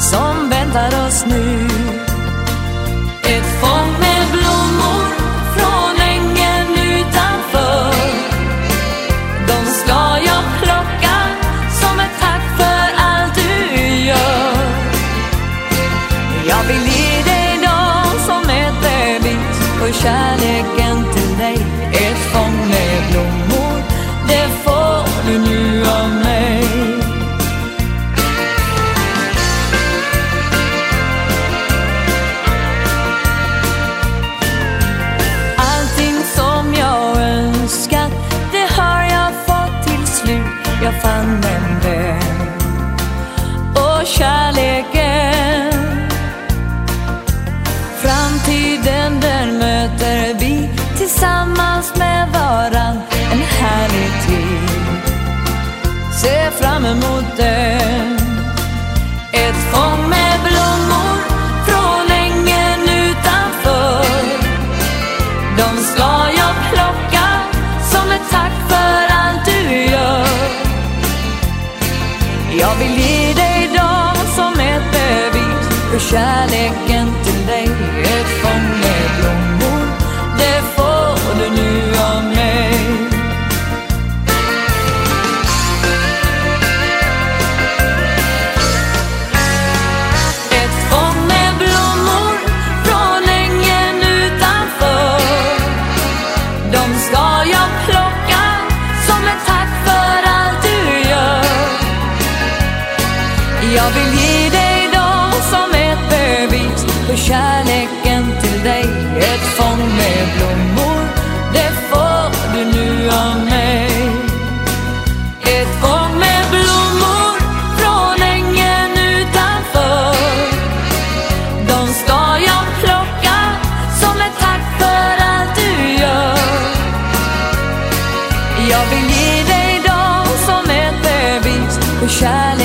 som väntar oss nu. Ett fång med blommor från ängen utanför. De ska jag plocka som ett tack för allt du gör. Jag vill ge dig dem som äter vitt och kärlek tillsammans med varann en härlig tid. Se fram emot det. Jag vill ge dig dem som ett bevis för kärleken till dig. Ett fång med blommor, det får du nu av mig. Ett fång med blommor från ängen utanför. De ska jag plocka som ett tack för allt du gör. Jag vill ge dig dem som ett bevis för kärleken